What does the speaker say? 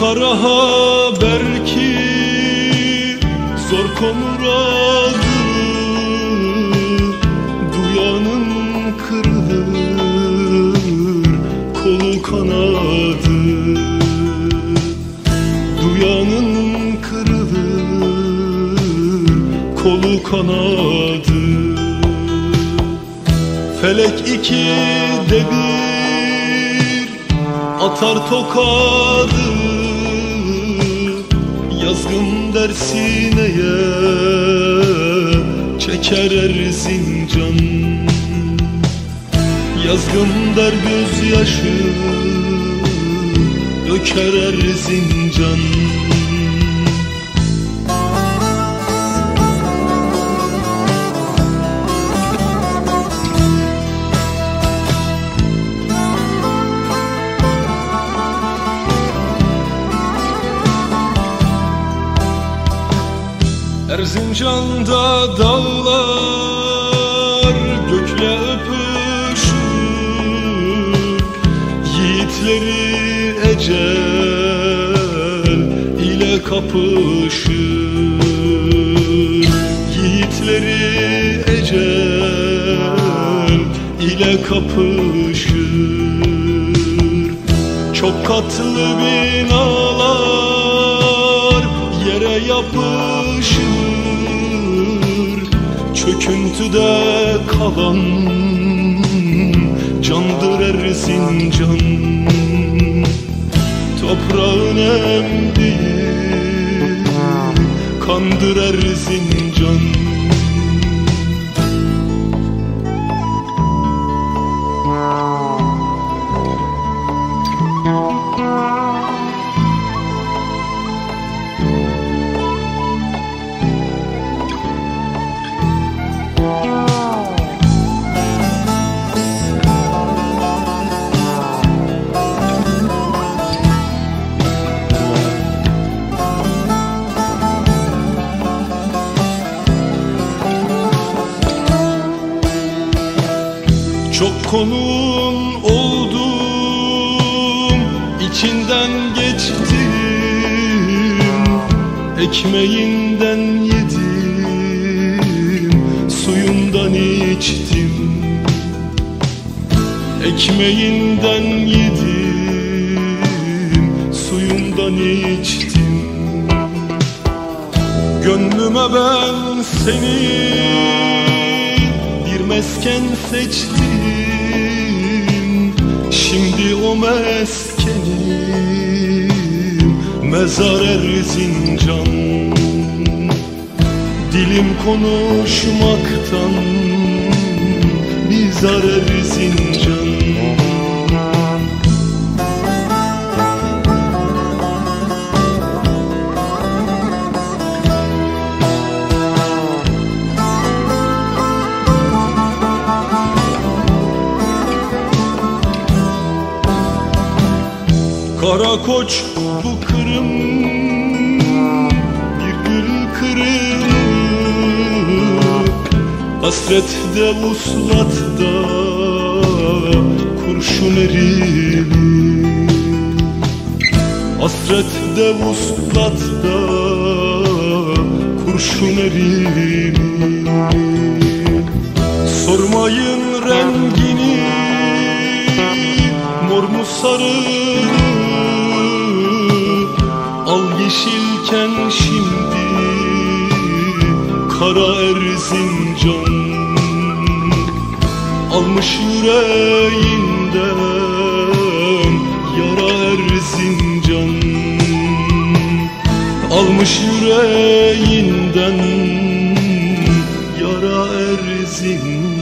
kara haber ki zor konur adı Duyanın kırılır kolu kanadı. Duyanın kırılır kolu kanadı. Felek iki de bir atar tokadı Yazgın dersineye çeker Erzincan Yazgın der gözyaşı döker Erzincan Erzincan'da dağlar gökle öpüşür. Yiğitleri ecel ile kapışır. Yiğitleri ecel ile kapışır. Çok katlı binalar yere yapışır Çöküntüde kalan candır Erzincan Toprağın emdiği kandır Erzincan Çok konun oldum içinden geçtim Ekmeğinden yedim Suyundan içtim Ekmeğinden yedim Suyundan içtim. Gönlüme ben seni bir mesken seçtim Şimdi o meskenim mezar Erzincan Dilim konuşmaktan bizar Erzincan Kara koç bu kırım bir gül kırık Hasrette uslatta kurşun erir Hasrette uslatta kurşun erir Sormayın rengini mor mu sarı yeşilken şimdi kara Erzincan Almış yüreğinden yara Erzincan Almış yüreğinden yara Erzincan